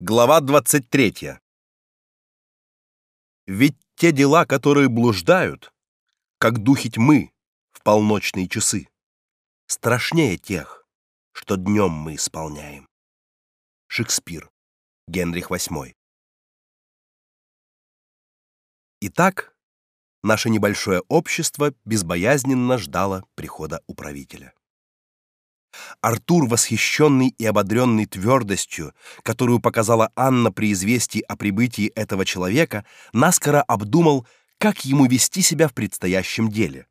Глава 23. Ведь те дела, которые блуждают, как духи тьмы в полночные часы, страшнее тех, что днем мы исполняем. Шекспир. Генрих VIII. Итак, наше небольшое общество безбоязненно ждало прихода управителя. Артур, восхищенный и ободренный твердостью, которую показала Анна при известии о прибытии этого человека, наскоро обдумал, как ему вести себя в предстоящем деле,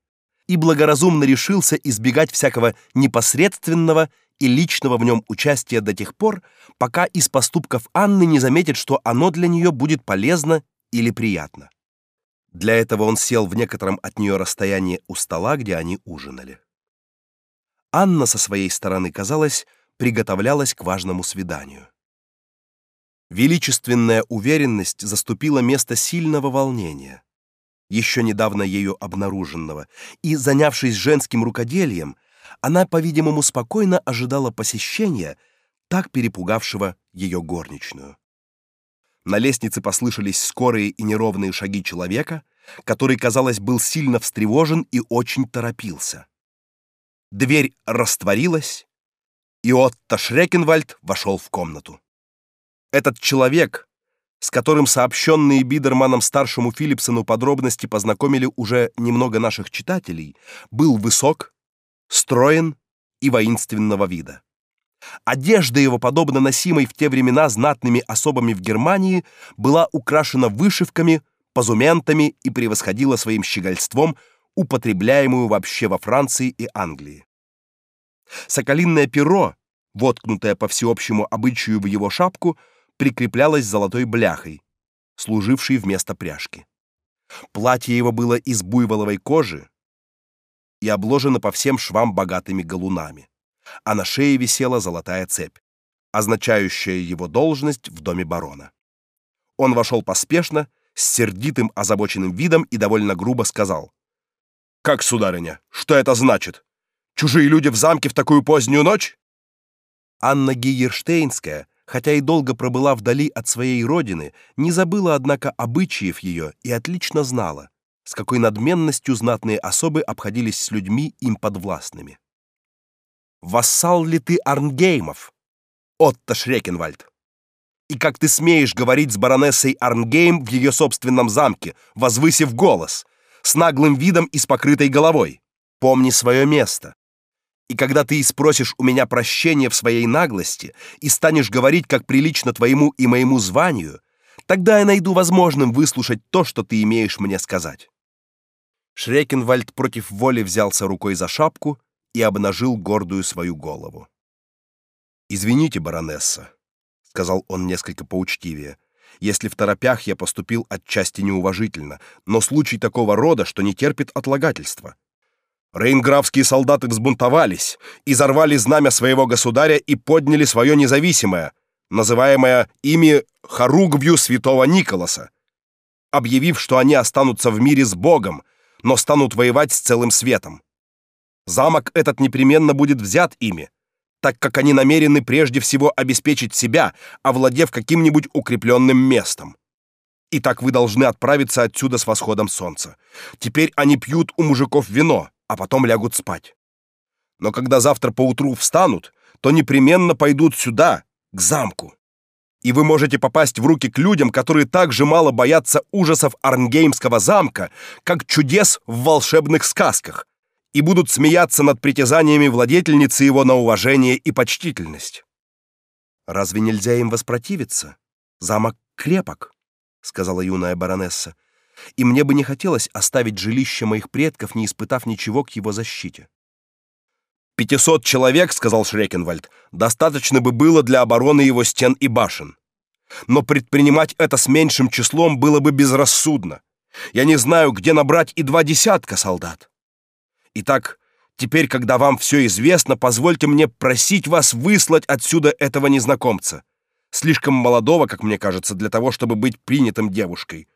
и благоразумно решился избегать всякого непосредственного и личного в нем участия до тех пор, пока из поступков Анны не заметит, что оно для нее будет полезно или приятно. Для этого он сел в некотором от нее расстоянии у стола, где они ужинали. Анна со своей стороны, казалось, приготовлялась к важному свиданию. Величественная уверенность заступила место сильного волнения, еще недавно ею обнаруженного, и, занявшись женским рукоделием, она, по-видимому, спокойно ожидала посещения, так перепугавшего ее горничную. На лестнице послышались скорые и неровные шаги человека, который, казалось, был сильно встревожен и очень торопился. Дверь растворилась, и Отто Шрекенвальд вошел в комнату. Этот человек, с которым сообщенные Бидерманом старшему Филипсону подробности познакомили уже немного наших читателей, был высок, строен и воинственного вида. Одежда его, подобно носимой в те времена знатными особами в Германии, была украшена вышивками, позументами и превосходила своим щегольством употребляемую вообще во Франции и Англии. Соколиное перо, воткнутое по всеобщему обычаю в его шапку, прикреплялось золотой бляхой, служившей вместо пряжки. Платье его было из буйволовой кожи и обложено по всем швам богатыми галунами, а на шее висела золотая цепь, означающая его должность в доме барона. Он вошел поспешно, с сердитым озабоченным видом и довольно грубо сказал: как, сударыня? Что это значит? Чужие люди в замке в такую позднюю ночь? Анна Гейерштейнская, хотя и долго пробыла вдали от своей родины, не забыла однако обычаев ее и отлично знала, с какой надменностью знатные особы обходились с людьми им подвластными. Вассал ли ты Арнгеймов? Отто Шрекенвальд. И как ты смеешь говорить с баронессой Арнгейм в ее собственном замке, возвысив голос? С наглым видом и с покрытой головой. Помни свое место. И когда ты спросишь у меня прощения в своей наглости и станешь говорить, как прилично твоему и моему званию, тогда я найду возможным выслушать то, что ты имеешь мне сказать. Шрекенвальд против воли взялся рукой за шапку и обнажил гордую свою голову. Извините, баронесса, сказал он несколько поучтивее если в торопях я поступил отчасти неуважительно, но случай такого рода, что не терпит отлагательства. Рейнграфские солдаты взбунтовались, изорвали знамя своего государя и подняли свое независимое, называемое ими хоругвью святого Николаса, объявив, что они останутся в мире с Богом, но станут воевать с целым светом. Замок этот непременно будет взят ими, так как они намерены прежде всего обеспечить себя, овладев каким-нибудь укрепленным местом. И так вы должны отправиться отсюда с восходом солнца. Теперь они пьют у мужиков вино, а потом лягут спать. Но когда завтра поутру встанут, то непременно пойдут сюда, к замку. И вы можете попасть в руки к людям, которые так же мало боятся ужасов Арнгеймского замка, как чудес в волшебных сказках, и будут смеяться над притязаниями владетельницы его на уважение и почтительность. Разве нельзя им воспротивиться? Замок крепок, сказала юная баронесса. И мне бы не хотелось оставить жилище моих предков, не испытав ничего к его защите. «Пятисот человек, сказал Шрекенвальд, достаточно бы было для обороны его стен и башен. Но предпринимать это с меньшим числом было бы безрассудно. Я не знаю, где набрать и два десятка солдат. Итак, теперь, когда вам все известно, позвольте мне просить вас выслать отсюда этого незнакомца, слишком молодого, как мне кажется, для того, чтобы быть принятым девушкой.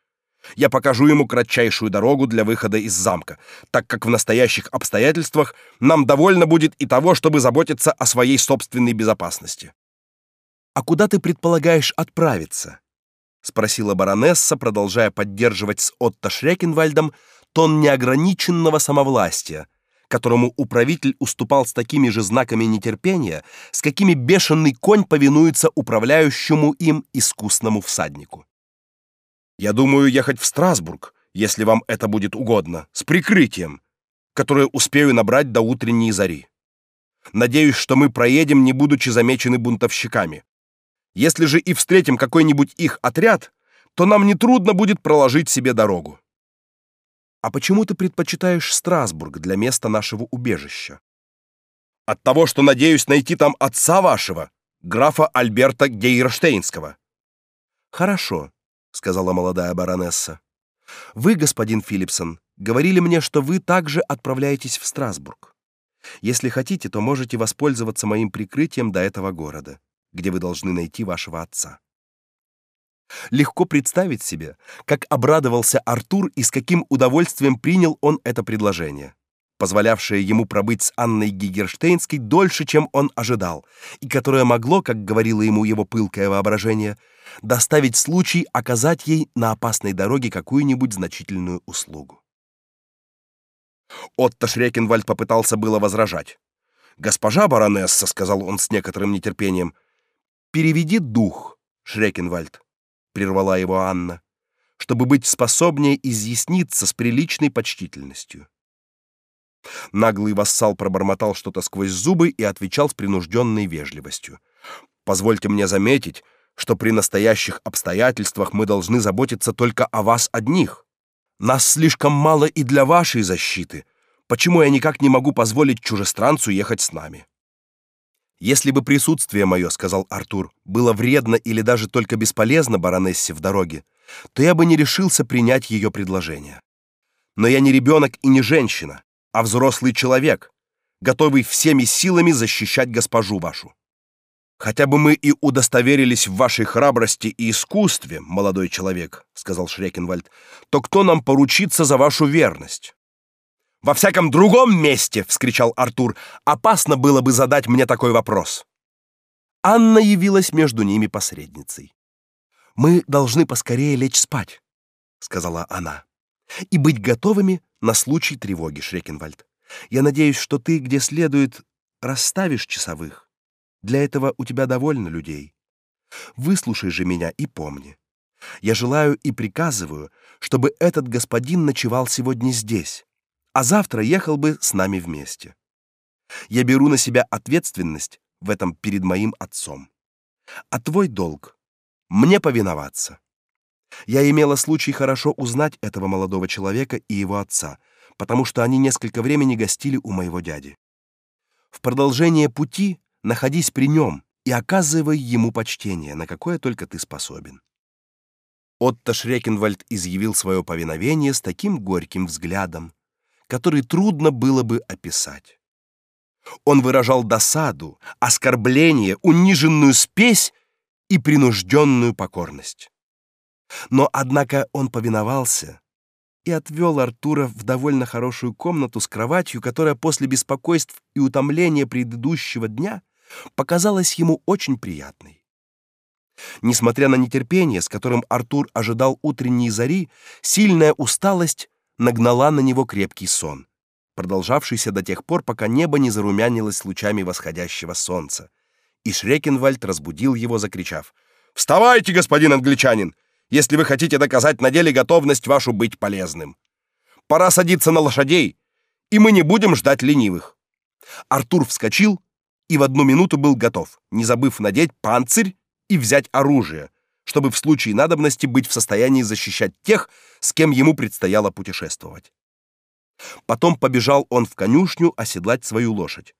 Я покажу ему кратчайшую дорогу для выхода из замка, так как в настоящих обстоятельствах нам довольно будет и того, чтобы заботиться о своей собственной безопасности. А куда ты предполагаешь отправиться? спросила баронесса, продолжая поддерживать с Отто Шрекенвальдом тон неограниченного самовластия, которому управитель уступал с такими же знаками нетерпения, с какими бешеный конь повинуется управляющему им искусному всаднику. Я думаю ехать в Страсбург, если вам это будет угодно, с прикрытием, которое успею набрать до утренней зари. Надеюсь, что мы проедем, не будучи замечены бунтовщиками. Если же и встретим какой-нибудь их отряд, то нам не трудно будет проложить себе дорогу. А почему ты предпочитаешь Страсбург для места нашего убежища? От того, что надеюсь найти там отца вашего, графа Альберта Гейерштейнского. Хорошо, сказала молодая баронесса. Вы, господин Филипсон, говорили мне, что вы также отправляетесь в Страсбург. Если хотите, то можете воспользоваться моим прикрытием до этого города где вы должны найти вашего отца. Легко представить себе, как обрадовался Артур и с каким удовольствием принял он это предложение, позволявшее ему пробыть с Анной Гигерштейнской дольше, чем он ожидал, и которое могло, как говорило ему его пылкое воображение, доставить случай оказать ей на опасной дороге какую-нибудь значительную услугу. Отто Шрекенвальд попытался было возражать. «Госпожа баронесса», — сказал он с некоторым нетерпением, — Переведи дух, Шрекенвальд, прервала его Анна, чтобы быть способнее изъясниться с приличной почтительностью. Наглый вассал пробормотал что-то сквозь зубы и отвечал с принужденной вежливостью. Позвольте мне заметить, что при настоящих обстоятельствах мы должны заботиться только о вас одних. Нас слишком мало и для вашей защиты. Почему я никак не могу позволить чужестранцу ехать с нами? Если бы присутствие мое, сказал Артур, было вредно или даже только бесполезно баронессе в дороге, то я бы не решился принять ее предложение. Но я не ребенок и не женщина, а взрослый человек, готовый всеми силами защищать госпожу вашу. Хотя бы мы и удостоверились в вашей храбрости и искусстве, молодой человек, сказал Шрекенвальд, то кто нам поручится за вашу верность? Во всяком другом месте, вскричал Артур, опасно было бы задать мне такой вопрос. Анна явилась между ними посредницей. Мы должны поскорее лечь спать, сказала она. И быть готовыми на случай тревоги, Шрекенвальд. Я надеюсь, что ты, где следует, расставишь часовых. Для этого у тебя довольно людей. Выслушай же меня и помни. Я желаю и приказываю, чтобы этот господин ночевал сегодня здесь а завтра ехал бы с нами вместе. Я беру на себя ответственность в этом перед моим отцом. А твой долг мне повиноваться. Я имела случай хорошо узнать этого молодого человека и его отца, потому что они несколько времени гостили у моего дяди. В продолжение пути находись при нем и оказывай ему почтение, на какое только ты способен. Отто Шрекенвальд изъявил свое повиновение с таким горьким взглядом, который трудно было бы описать. Он выражал досаду, оскорбление, униженную спесь и принужденную покорность. Но однако он повиновался и отвел Артура в довольно хорошую комнату с кроватью, которая после беспокойств и утомления предыдущего дня показалась ему очень приятной. Несмотря на нетерпение, с которым Артур ожидал утренней зари, сильная усталость нагнала на него крепкий сон, продолжавшийся до тех пор, пока небо не зарумянилось лучами восходящего солнца. И Шрекенвальд разбудил его, закричав: "Вставайте, господин англичанин, если вы хотите доказать на деле готовность вашу быть полезным. Пора садиться на лошадей, и мы не будем ждать ленивых". Артур вскочил и в одну минуту был готов, не забыв надеть панцирь и взять оружие, чтобы в случае надобности быть в состоянии защищать тех, с кем ему предстояло путешествовать. Потом побежал он в конюшню оседлать свою лошадь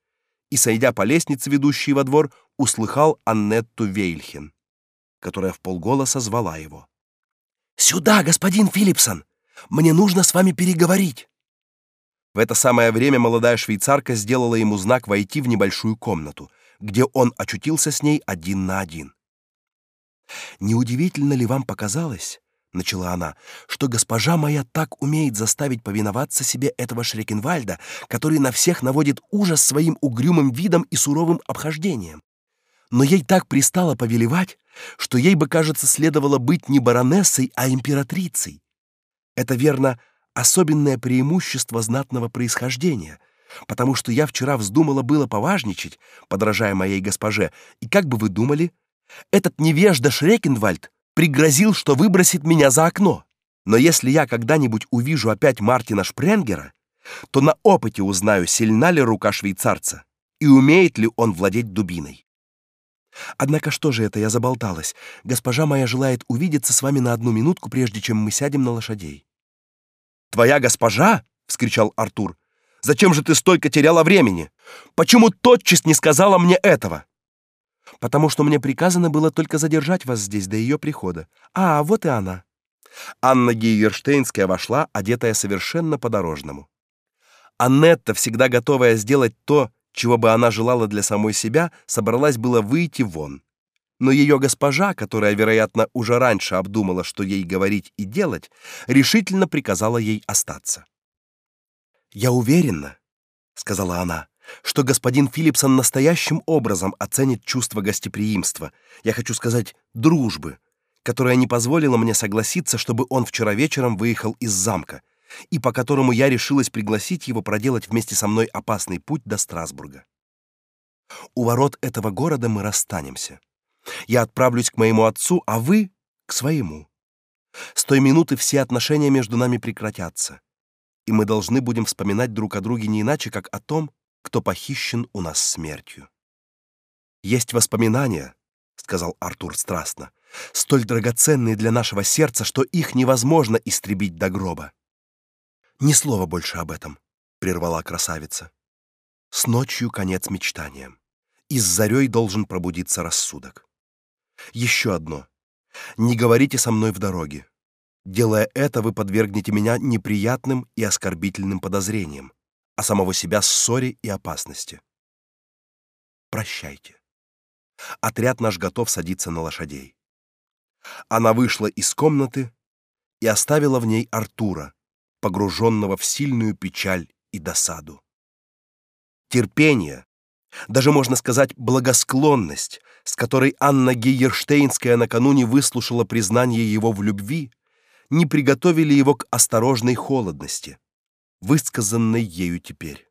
и, сойдя по лестнице, ведущей во двор, услыхал Аннетту Вейльхен, которая в полголоса звала его. «Сюда, господин Филипсон! Мне нужно с вами переговорить!» В это самое время молодая швейцарка сделала ему знак войти в небольшую комнату, где он очутился с ней один на один. Неудивительно ли вам показалось, начала она, что госпожа моя так умеет заставить повиноваться себе этого Шрекенвальда, который на всех наводит ужас своим угрюмым видом и суровым обхождением. Но ей так пристало повелевать, что ей бы, кажется, следовало быть не баронессой, а императрицей. Это верно особенное преимущество знатного происхождения, потому что я вчера вздумала было поважничать, подражая моей госпоже, и как бы вы думали, этот невежда Шрекенвальд пригрозил, что выбросит меня за окно. Но если я когда-нибудь увижу опять Мартина Шпренгера, то на опыте узнаю, сильна ли рука швейцарца и умеет ли он владеть дубиной. Однако что же это я заболталась? Госпожа моя желает увидеться с вами на одну минутку, прежде чем мы сядем на лошадей. Твоя госпожа? вскричал Артур. Зачем же ты столько теряла времени? Почему тотчас не сказала мне этого? Потому что мне приказано было только задержать вас здесь до ее прихода. А, вот и она. Анна Гейерштейнская вошла, одетая совершенно по-дорожному. Аннетта, всегда готовая сделать то, чего бы она желала для самой себя, собралась было выйти вон. Но ее госпожа, которая, вероятно, уже раньше обдумала, что ей говорить и делать, решительно приказала ей остаться. «Я уверена», — сказала она, — «что господин Филипсон настоящим образом оценит чувство гостеприимства, я хочу сказать, дружбы, которая не позволила мне согласиться, чтобы он вчера вечером выехал из замка, и по которому я решилась пригласить его проделать вместе со мной опасный путь до Страсбурга. У ворот этого города мы расстанемся. Я отправлюсь к моему отцу, а вы к своему. С той минуты все отношения между нами прекратятся, и мы должны будем вспоминать друг о друге не иначе, как о том, кто похищен у нас смертью. Есть воспоминания, сказал Артур страстно, столь драгоценные для нашего сердца, что их невозможно истребить до гроба. Ни слова больше об этом, прервала красавица. С ночью конец мечтаниям, и с зарей должен пробудиться рассудок. Еще одно. Не говорите со мной в дороге. Делая это, вы подвергнете меня неприятным и оскорбительным подозрениям, а самого себя ссоре и опасности. Прощайте. Отряд наш готов садиться на лошадей. Она вышла из комнаты и оставила в ней Артура, погруженного в сильную печаль и досаду. Терпение, даже можно сказать, благосклонность, с которой Анна Гейерштейнская накануне выслушала признание его в любви, не приготовили его к осторожной холодности, высказанной ею теперь.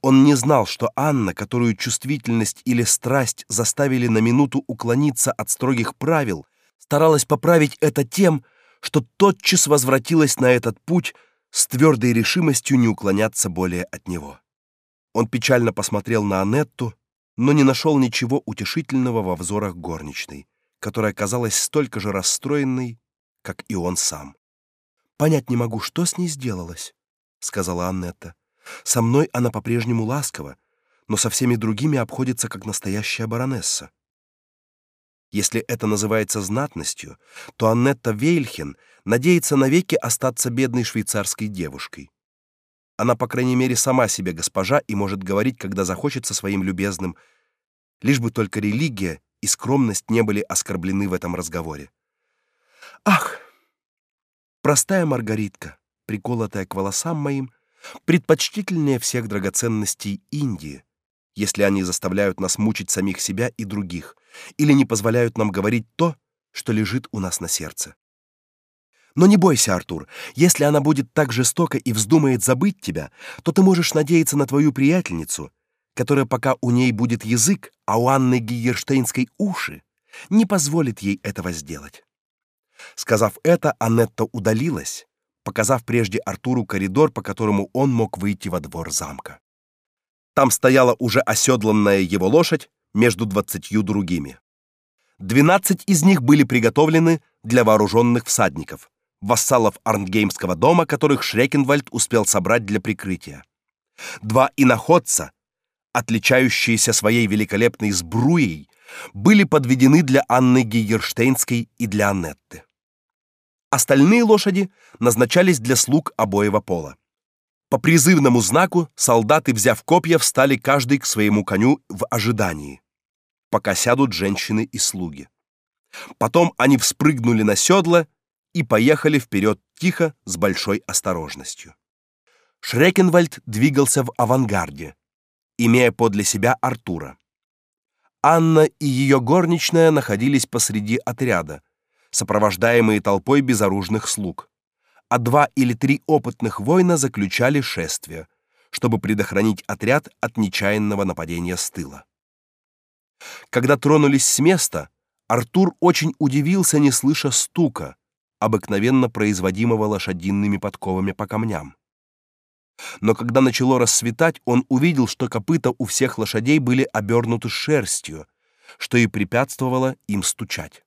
Он не знал, что Анна, которую чувствительность или страсть заставили на минуту уклониться от строгих правил, старалась поправить это тем, что тотчас возвратилась на этот путь с твердой решимостью не уклоняться более от него. Он печально посмотрел на Анетту, но не нашел ничего утешительного во взорах горничной, которая казалась столько же расстроенной, как и он сам. Понять не могу, что с ней сделалось, сказала Аннетта. Со мной она по-прежнему ласкова, но со всеми другими обходится как настоящая баронесса. Если это называется знатностью, то Аннетта Вейльхен надеется навеки остаться бедной швейцарской девушкой. Она, по крайней мере, сама себе госпожа и может говорить, когда захочет со своим любезным, лишь бы только религия и скромность не были оскорблены в этом разговоре. Ах, простая Маргаритка, приколотая к волосам моим, предпочтительнее всех драгоценностей Индии, если они заставляют нас мучить самих себя и других, или не позволяют нам говорить то, что лежит у нас на сердце. Но не бойся, Артур, если она будет так жестока и вздумает забыть тебя, то ты можешь надеяться на твою приятельницу, которая пока у ней будет язык, а у Анны Гиерштейнской уши, не позволит ей этого сделать. Сказав это, Аннетта удалилась, показав прежде Артуру коридор, по которому он мог выйти во двор замка. Там стояла уже оседланная его лошадь между двадцатью другими. Двенадцать из них были приготовлены для вооруженных всадников, вассалов Арнгеймского дома, которых Шрекенвальд успел собрать для прикрытия. Два иноходца, отличающиеся своей великолепной сбруей, были подведены для Анны Гейерштейнской и для Аннетты. Остальные лошади назначались для слуг обоего пола. По призывному знаку солдаты, взяв копья, встали каждый к своему коню в ожидании, пока сядут женщины и слуги. Потом они вспрыгнули на седла и поехали вперед тихо, с большой осторожностью. Шрекенвальд двигался в авангарде, имея подле себя Артура. Анна и ее горничная находились посреди отряда, сопровождаемые толпой безоружных слуг, а два или три опытных воина заключали шествие, чтобы предохранить отряд от нечаянного нападения с тыла. Когда тронулись с места, Артур очень удивился, не слыша стука, обыкновенно производимого лошадиными подковами по камням. Но когда начало рассветать, он увидел, что копыта у всех лошадей были обернуты шерстью, что и препятствовало им стучать.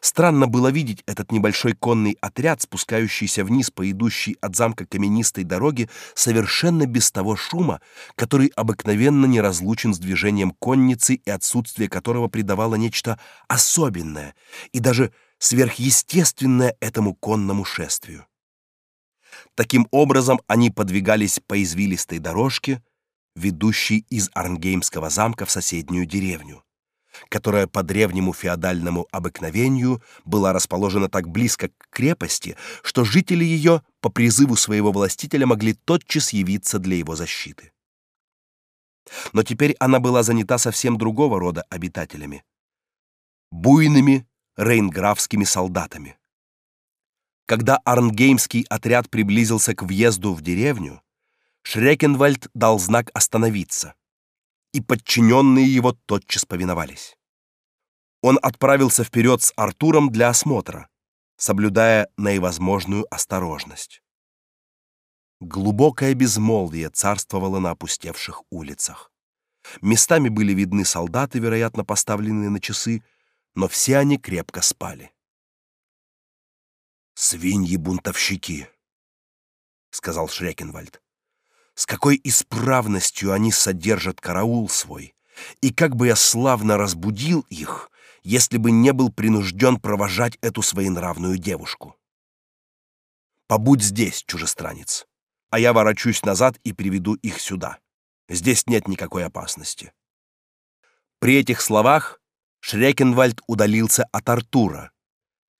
Странно было видеть этот небольшой конный отряд, спускающийся вниз по идущей от замка каменистой дороге, совершенно без того шума, который обыкновенно не разлучен с движением конницы и отсутствие которого придавало нечто особенное и даже сверхъестественное этому конному шествию. Таким образом, они подвигались по извилистой дорожке, ведущей из Арнгеймского замка в соседнюю деревню, которая по древнему феодальному обыкновению была расположена так близко к крепости, что жители ее по призыву своего властителя могли тотчас явиться для его защиты. Но теперь она была занята совсем другого рода обитателями буйными рейнграфскими солдатами. Когда Арнгеймский отряд приблизился к въезду в деревню, Шрекенвальд дал знак остановиться, и подчиненные его тотчас повиновались. Он отправился вперед с Артуром для осмотра, соблюдая наивозможную осторожность. Глубокое безмолвие царствовало на опустевших улицах. Местами были видны солдаты, вероятно, поставленные на часы, но все они крепко спали. «Свиньи-бунтовщики», — сказал Шрекенвальд. «С какой исправностью они содержат караул свой, и как бы я славно разбудил их, если бы не был принужден провожать эту своенравную девушку. Побудь здесь, чужестранец, а я ворочусь назад и приведу их сюда. Здесь нет никакой опасности». При этих словах Шрекенвальд удалился от Артура,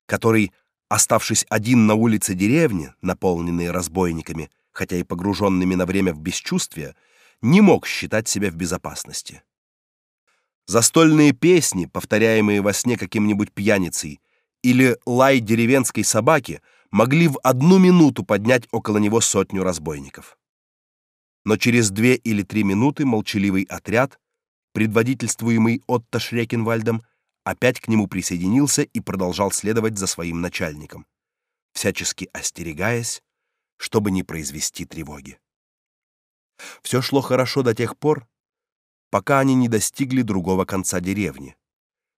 который Оставшись один на улице деревни, наполненной разбойниками, хотя и погруженными на время в бесчувствие, не мог считать себя в безопасности. Застольные песни, повторяемые во сне каким-нибудь пьяницей, или лай деревенской собаки могли в одну минуту поднять около него сотню разбойников. Но через две или три минуты молчаливый отряд, предводительствуемый Отто Шрекенвальдом, опять к нему присоединился и продолжал следовать за своим начальником, всячески остерегаясь, чтобы не произвести тревоги. Все шло хорошо до тех пор, пока они не достигли другого конца деревни,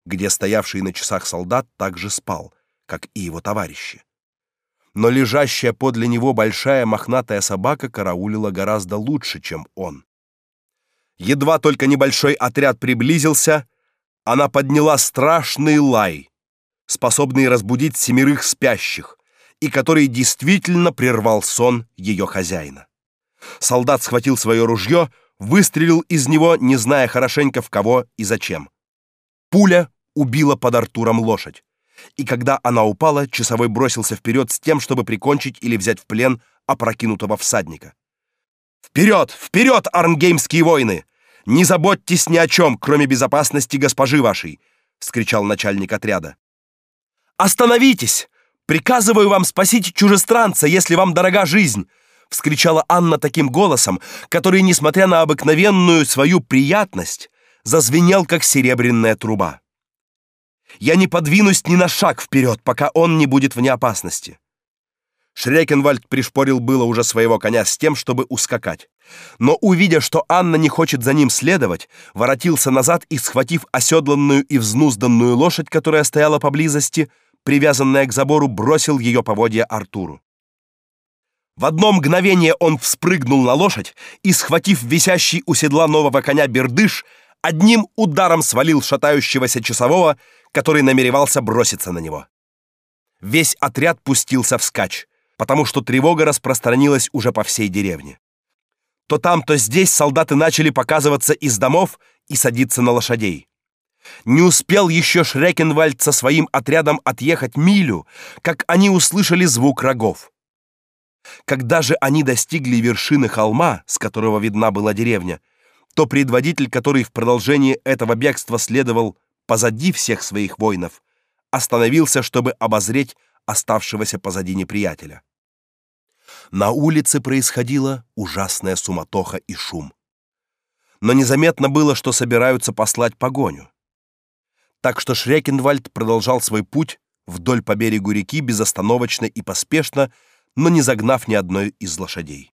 где стоявший на часах солдат также спал, как и его товарищи. Но лежащая подле него большая мохнатая собака караулила гораздо лучше, чем он. Едва только небольшой отряд приблизился, она подняла страшный лай, способный разбудить семерых спящих, и который действительно прервал сон ее хозяина. Солдат схватил свое ружье, выстрелил из него, не зная хорошенько в кого и зачем. Пуля убила под Артуром лошадь, и когда она упала, часовой бросился вперед с тем, чтобы прикончить или взять в плен опрокинутого всадника. «Вперед! Вперед, арнгеймские воины! Не заботьтесь ни о чем, кроме безопасности госпожи вашей, вскричал начальник отряда. Остановитесь! Приказываю вам спасить чужестранца, если вам дорога жизнь, вскричала Анна таким голосом, который, несмотря на обыкновенную свою приятность, зазвенел как серебряная труба. Я не подвинусь ни на шаг вперед, пока он не будет вне опасности. Шрекенвальд пришпорил было уже своего коня с тем, чтобы ускакать. Но увидя, что Анна не хочет за ним следовать, воротился назад и, схватив оседланную и взнузданную лошадь, которая стояла поблизости, привязанная к забору, бросил ее поводья Артуру. В одно мгновение он вспрыгнул на лошадь и, схватив висящий у седла нового коня бердыш, одним ударом свалил шатающегося часового, который намеревался броситься на него. Весь отряд пустился вскачь потому что тревога распространилась уже по всей деревне. То там, то здесь солдаты начали показываться из домов и садиться на лошадей. Не успел еще Шрекенвальд со своим отрядом отъехать милю, как они услышали звук рогов. Когда же они достигли вершины холма, с которого видна была деревня, то предводитель, который в продолжении этого бегства следовал позади всех своих воинов, остановился, чтобы обозреть оставшегося позади неприятеля. На улице происходила ужасная суматоха и шум. Но незаметно было, что собираются послать погоню. Так что Шрекенвальд продолжал свой путь вдоль по берегу реки безостановочно и поспешно, но не загнав ни одной из лошадей.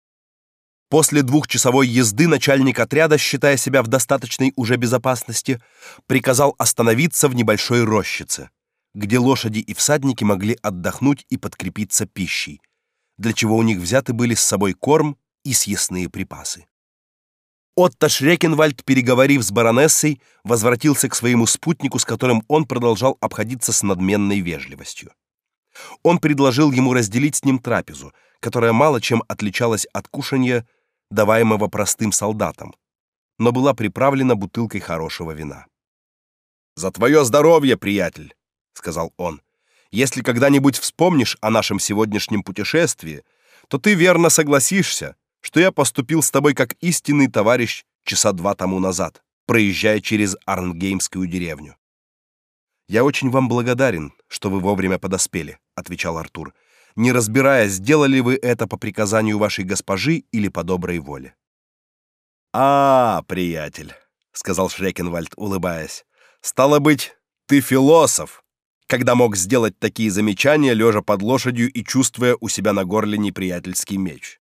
После двухчасовой езды начальник отряда, считая себя в достаточной уже безопасности, приказал остановиться в небольшой рощице, где лошади и всадники могли отдохнуть и подкрепиться пищей, для чего у них взяты были с собой корм и съестные припасы. Отто Шрекенвальд, переговорив с баронессой, возвратился к своему спутнику, с которым он продолжал обходиться с надменной вежливостью. Он предложил ему разделить с ним трапезу, которая мало чем отличалась от кушанья, даваемого простым солдатам, но была приправлена бутылкой хорошего вина. «За твое здоровье, приятель!» — сказал он. «Если когда-нибудь вспомнишь о нашем сегодняшнем путешествии, то ты верно согласишься, что я поступил с тобой как истинный товарищ часа два тому назад, проезжая через Арнгеймскую деревню. Я очень вам благодарен, что вы вовремя подоспели, отвечал Артур, не разбирая, сделали вы это по приказанию вашей госпожи или по доброй воле. А, приятель, сказал Шрекенвальд, улыбаясь. Стало быть, ты философ, когда мог сделать такие замечания, лежа под лошадью и чувствуя у себя на горле неприятельский меч.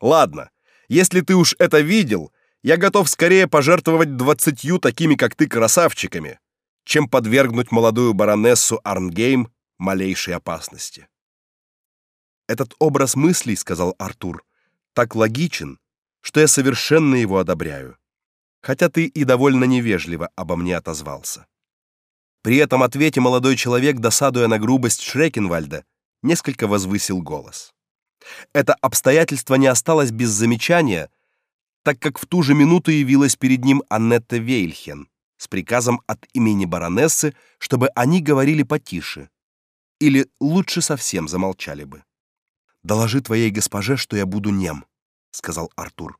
Ладно, если ты уж это видел, я готов скорее пожертвовать двадцатью такими, как ты, красавчиками, чем подвергнуть молодую баронессу Арнгейм малейшей опасности. Этот образ мыслей, сказал Артур, так логичен, что я совершенно его одобряю. Хотя ты и довольно невежливо обо мне отозвался. При этом ответе молодой человек, досадуя на грубость Шрекенвальда, несколько возвысил голос. Это обстоятельство не осталось без замечания, так как в ту же минуту явилась перед ним Аннетта Вейльхен с приказом от имени баронессы, чтобы они говорили потише или лучше совсем замолчали бы. Доложи твоей госпоже, что я буду нем, сказал Артур.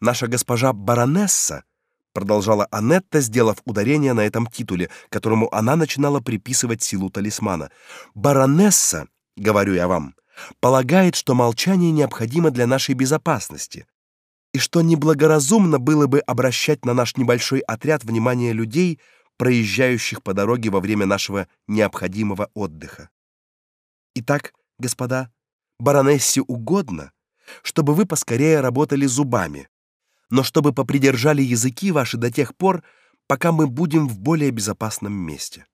Наша госпожа баронесса продолжала Аннетта, сделав ударение на этом титуле, которому она начинала приписывать силу талисмана. Баронесса, говорю я вам, полагает, что молчание необходимо для нашей безопасности, и что неблагоразумно было бы обращать на наш небольшой отряд внимание людей, проезжающих по дороге во время нашего необходимого отдыха. Итак, господа, баронессе угодно, чтобы вы поскорее работали зубами, но чтобы попридержали языки ваши до тех пор, пока мы будем в более безопасном месте.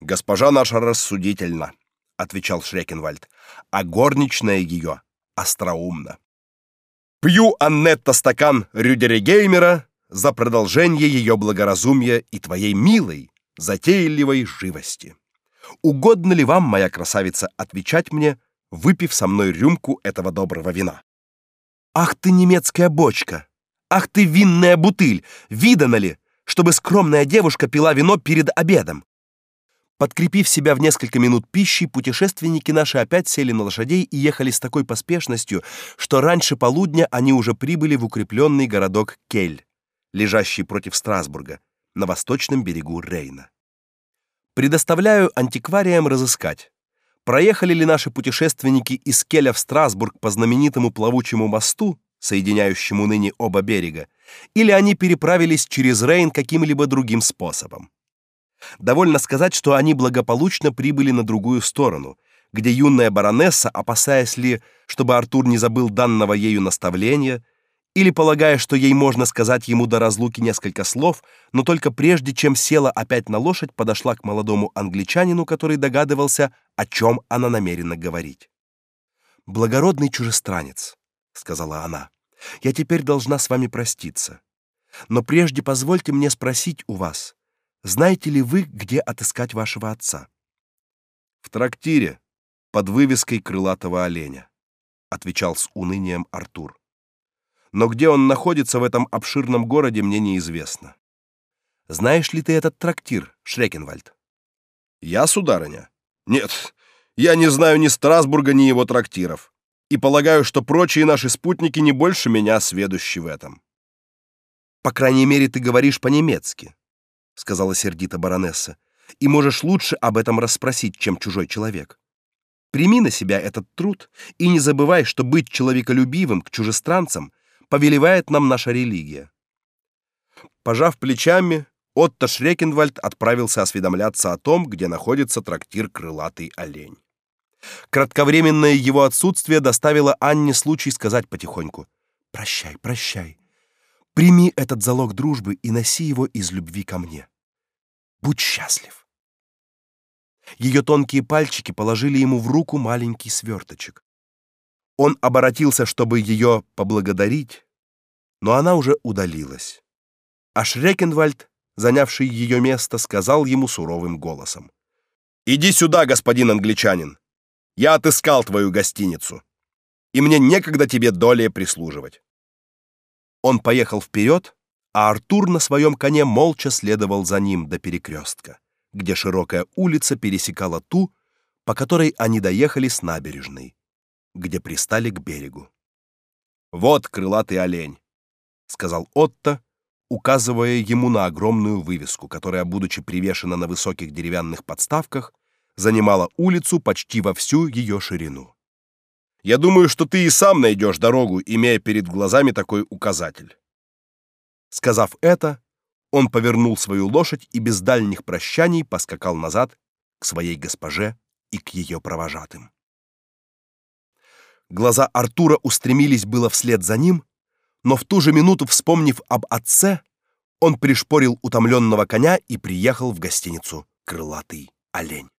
Госпожа наша рассудительна, отвечал Шрекенвальд, а горничная ее остроумна. Пью Аннетта стакан Рюдерегеймера за продолжение ее благоразумия и твоей милой, затейливой живости. Угодно ли вам, моя красавица, отвечать мне, выпив со мной рюмку этого доброго вина? Ах ты немецкая бочка! Ах ты винная бутыль! Видано ли, чтобы скромная девушка пила вино перед обедом? Подкрепив себя в несколько минут пищей, путешественники наши опять сели на лошадей и ехали с такой поспешностью, что раньше полудня они уже прибыли в укрепленный городок Кель, лежащий против Страсбурга, на восточном берегу Рейна. Предоставляю антиквариям разыскать, проехали ли наши путешественники из Келя в Страсбург по знаменитому плавучему мосту, соединяющему ныне оба берега, или они переправились через Рейн каким-либо другим способом. Довольно сказать, что они благополучно прибыли на другую сторону, где юная баронесса, опасаясь ли, чтобы Артур не забыл данного ею наставления, или полагая, что ей можно сказать ему до разлуки несколько слов, но только прежде, чем села опять на лошадь, подошла к молодому англичанину, который догадывался, о чем она намерена говорить. «Благородный чужестранец», — сказала она, — «я теперь должна с вами проститься. Но прежде позвольте мне спросить у вас, знаете ли вы, где отыскать вашего отца? В трактире под вывеской крылатого оленя, отвечал с унынием Артур. Но где он находится в этом обширном городе, мне неизвестно. Знаешь ли ты этот трактир, Шрекенвальд? Я, сударыня? Нет, я не знаю ни Страсбурга, ни его трактиров. И полагаю, что прочие наши спутники не больше меня сведущи в этом. По крайней мере, ты говоришь по-немецки, сказала сердито баронесса. И можешь лучше об этом расспросить, чем чужой человек. Прими на себя этот труд и не забывай, что быть человеколюбивым к чужестранцам повелевает нам наша религия. Пожав плечами, Отто Шрекенвальд отправился осведомляться о том, где находится трактир Крылатый олень. Кратковременное его отсутствие доставило Анне случай сказать потихоньку: "Прощай, прощай. Прими этот залог дружбы и носи его из любви ко мне. Будь счастлив". Ее тонкие пальчики положили ему в руку маленький сверточек. Он оборотился, чтобы ее поблагодарить, но она уже удалилась. А Шрекенвальд, занявший ее место, сказал ему суровым голосом: "Иди сюда, господин англичанин. Я отыскал твою гостиницу, и мне некогда тебе долее прислуживать". Он поехал вперед, а Артур на своем коне молча следовал за ним до перекрестка, где широкая улица пересекала ту, по которой они доехали с набережной, где пристали к берегу. Вот крылатый олень, сказал Отто, указывая ему на огромную вывеску, которая, будучи привешена на высоких деревянных подставках, занимала улицу почти во всю ее ширину. Я думаю, что ты и сам найдешь дорогу, имея перед глазами такой указатель. Сказав это, он повернул свою лошадь и без дальних прощаний поскакал назад к своей госпоже и к ее провожатым. Глаза Артура устремились было вслед за ним, но в ту же минуту, вспомнив об отце, он пришпорил утомленного коня и приехал в гостиницу Крылатый олень.